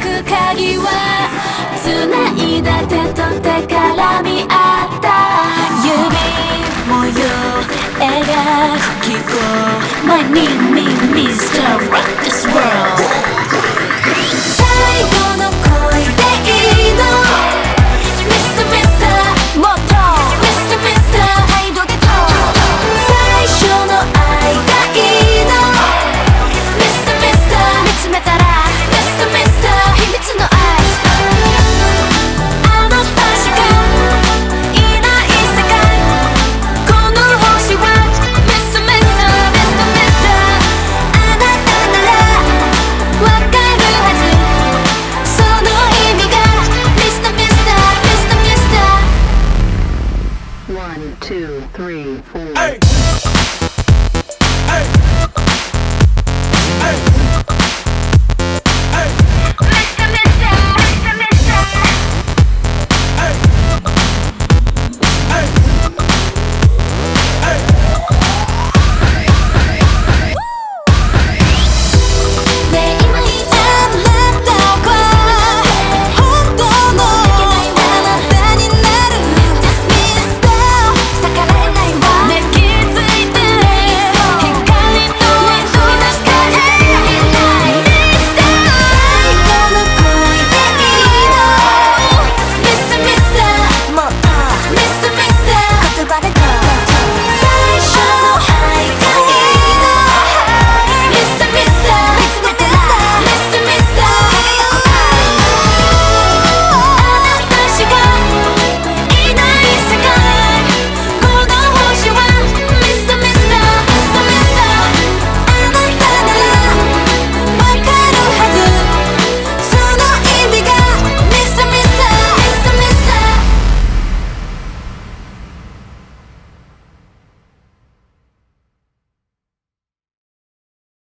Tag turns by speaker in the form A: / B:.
A: く鍵は繋いだ手と手から見合った指模様描く記号 My name mean Mr. Rock this world One, two, three, four. Hey. Hey.